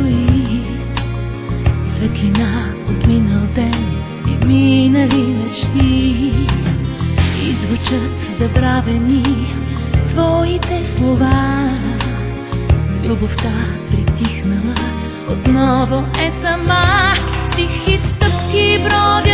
стои светлина от минал ден и минали мечти извучат звучат забравени твоите слова. Любовта притихнала, отново е сама, тихи стъпки броди.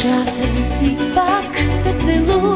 shall I see back the blue?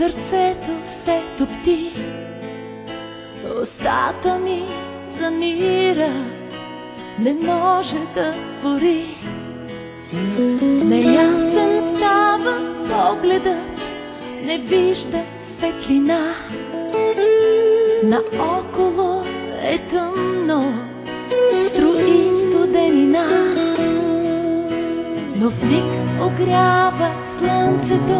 сърцето все топти, устата ми замира, не може да твори. Неясен става погледа, не вижда светлина. Наоколо е тъмно, струи студенина, но в миг огрява слънцето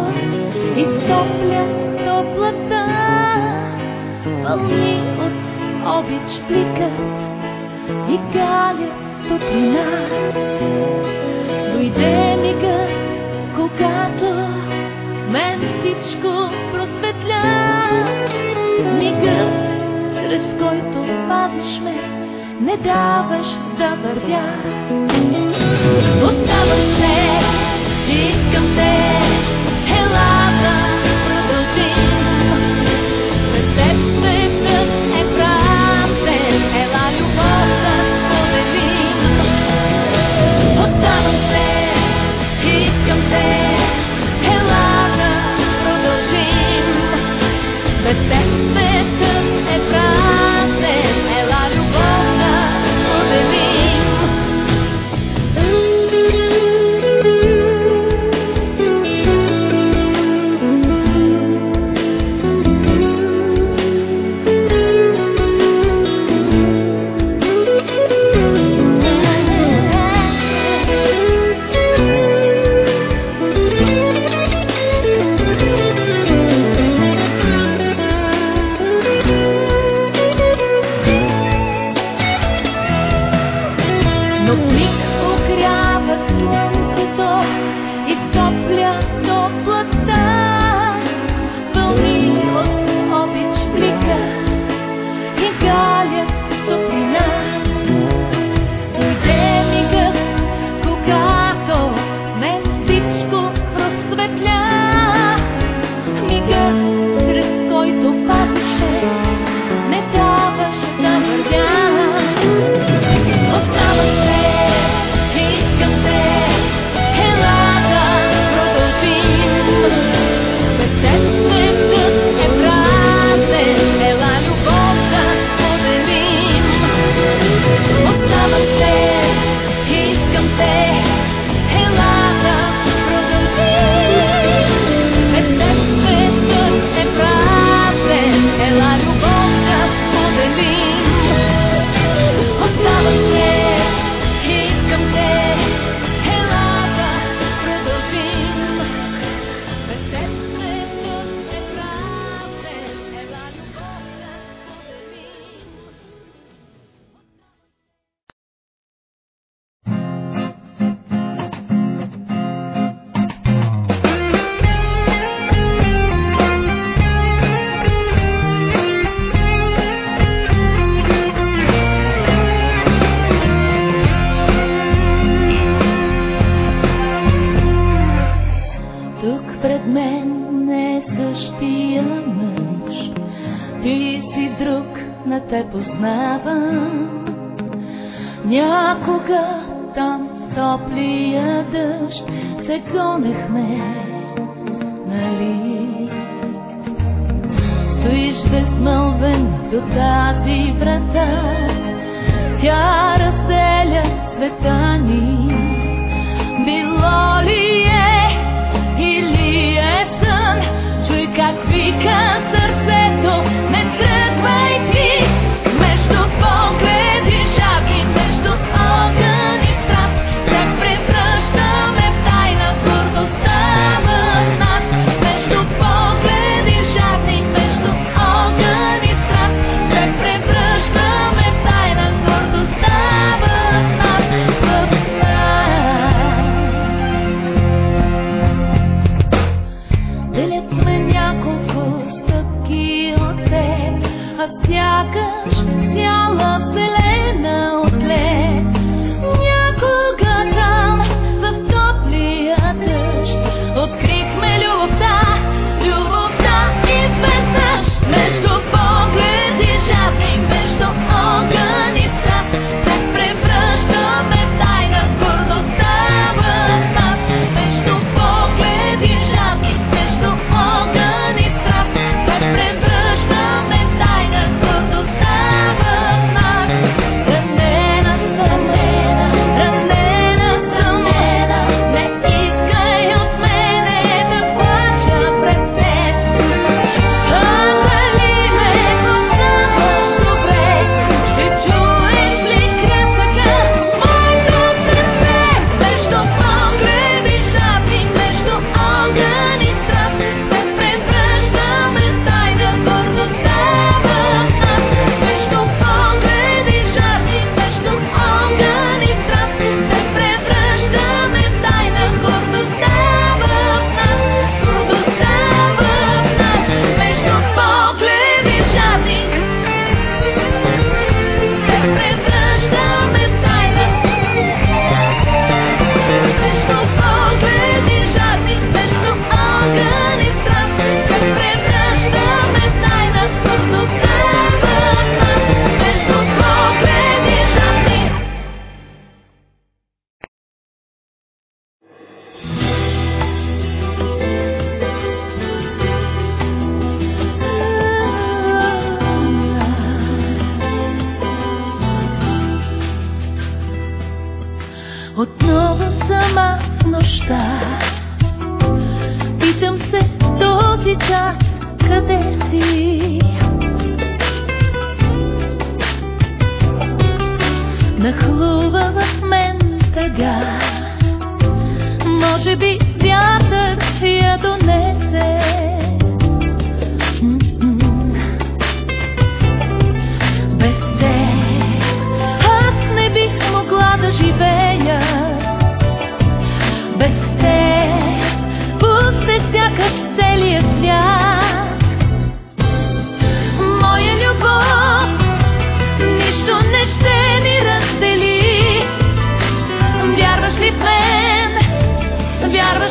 изтопля топлата, вълни от обич пликат и галя топлина. Дойде мигът, когато мен всичко просветля. Мигът, чрез който пазиш ме, не даваш да вървя. Оставаш се, come back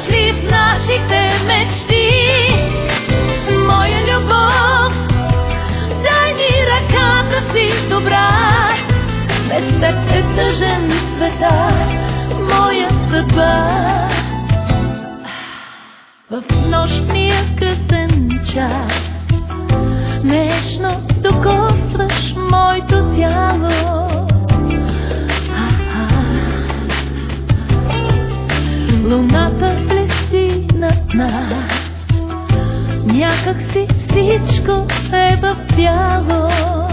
дошли в нашите мечти. Моя любов, дай ми ръката си добра. Без теб е тъжен света, моя съдба. В нощния късен час, нежно докосваш моето тяло. Как си всичко е в бяло.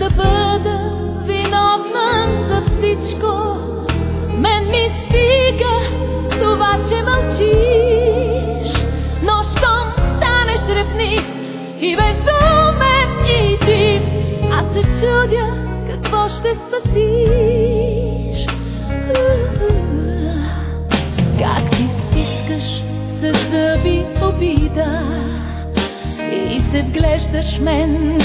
да бъда виновна за всичко. Мен ми стига това, че мълчиш, но щом станеш ревник и безумен и див, аз се чудя какво ще спасиш. Как ти стискаш с зъби обида и се вглеждаш мен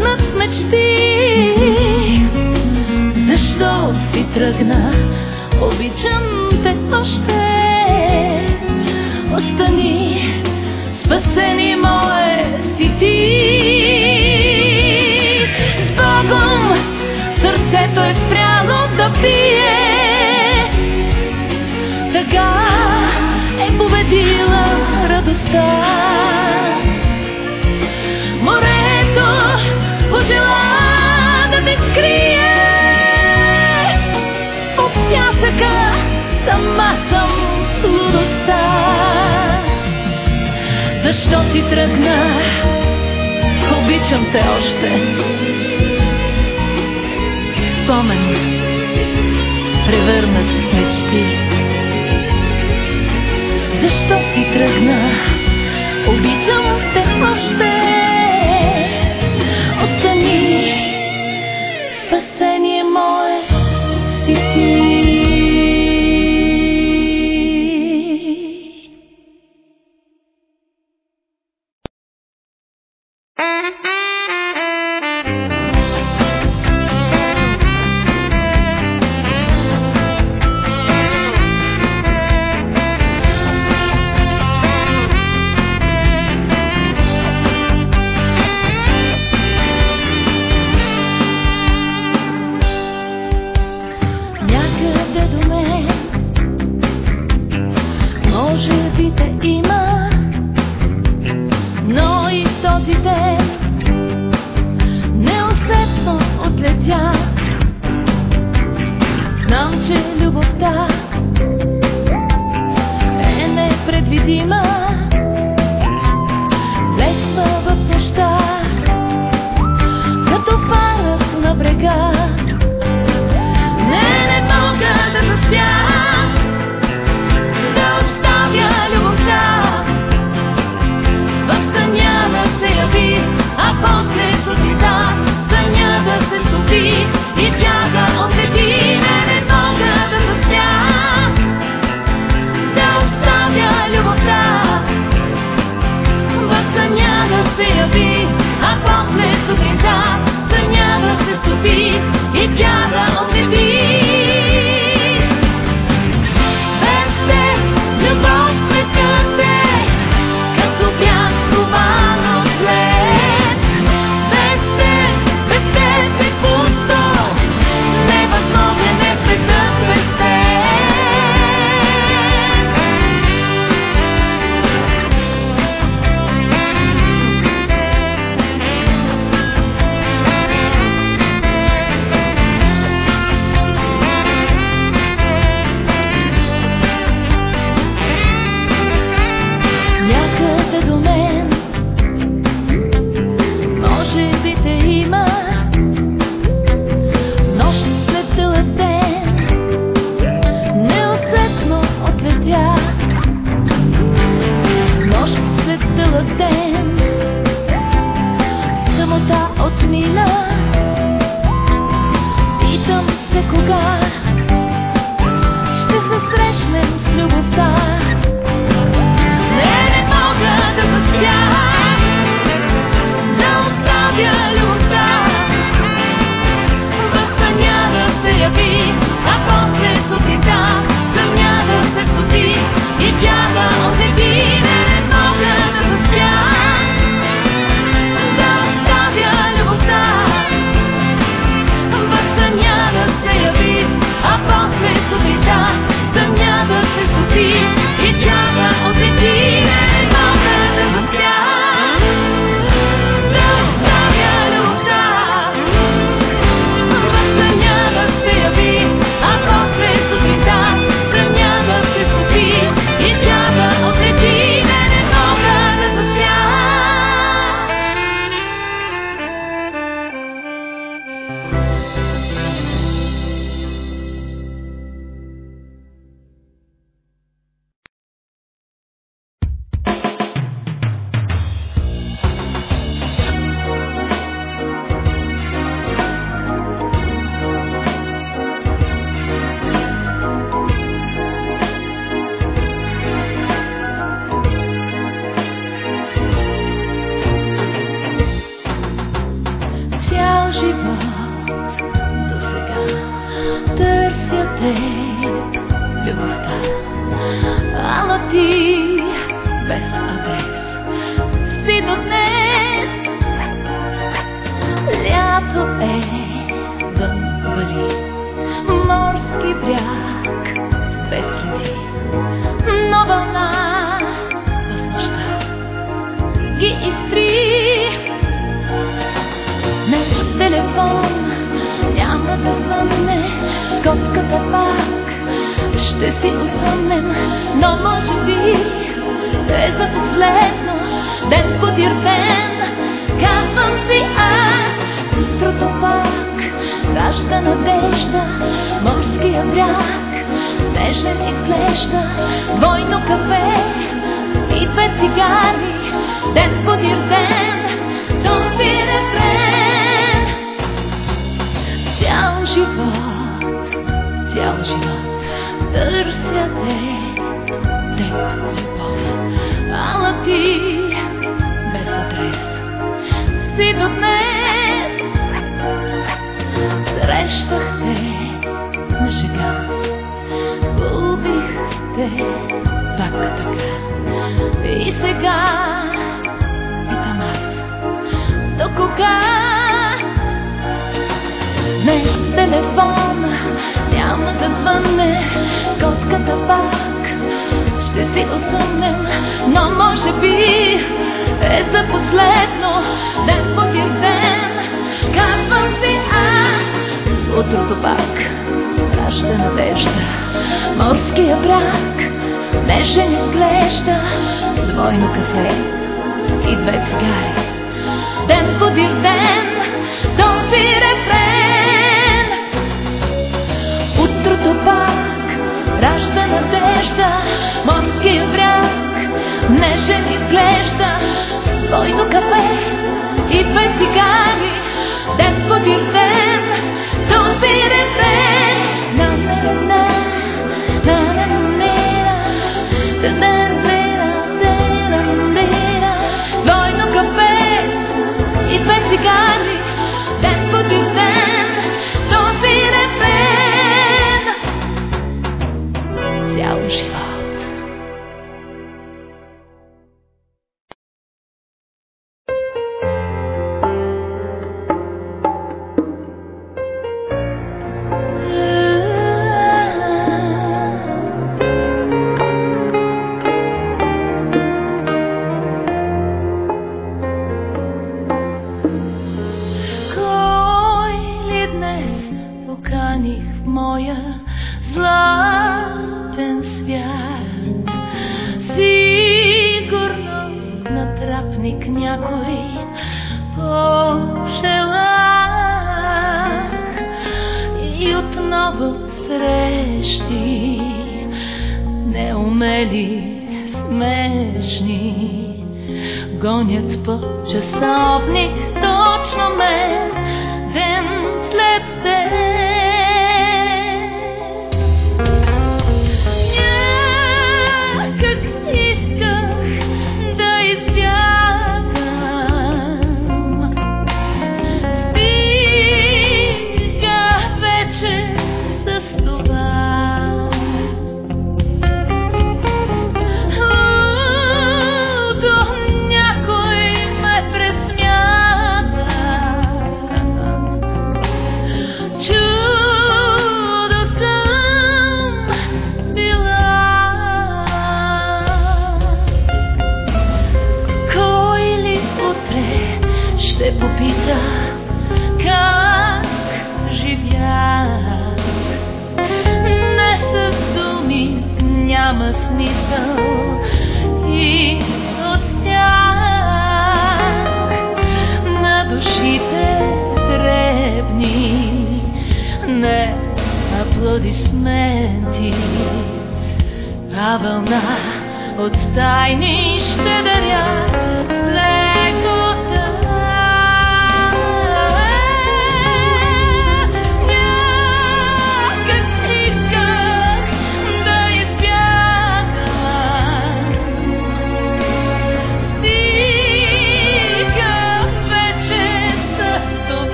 превърнат мечти. Защо си тръгна? Обичам те още. си тръгна, обичам те още. Спомен, превърнат в мечти. Защо си тръгна, обичам те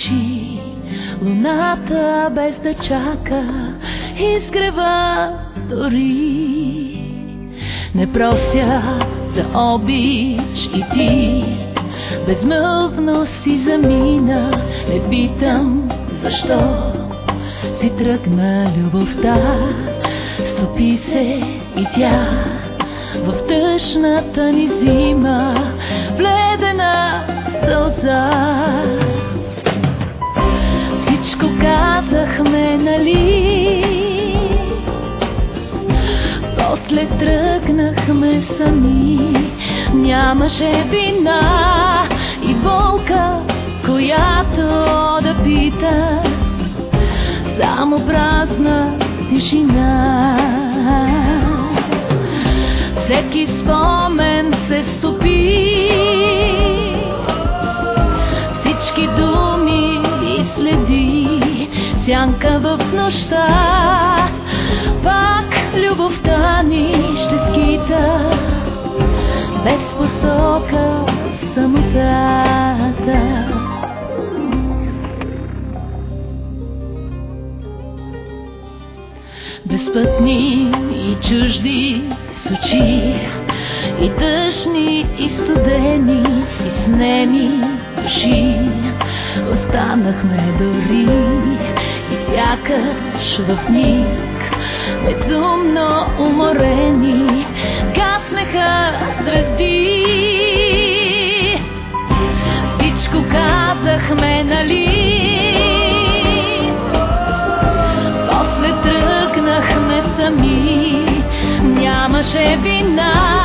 мълчи. Луната без да чака изгрева дори. Не прося за обич и ти, безмълвно си замина, не питам защо си тръгна любовта, стопи се и тя в тъжната ни зима, вледена сълза. Всичко казахме, нали? После тръгнахме сами, нямаше вина и болка, която да пита, само празна тишина. Всеки спомен се стопи, сянка в нощта. Пак любовта ни ще скита, без посока самотата. Безпътни и чужди с очи, и тъжни, и студени, и снеми души. Останахме дори сякаш в миг, безумно уморени, гаснеха звезди. Всичко казахме, нали? После тръгнахме сами, нямаше вина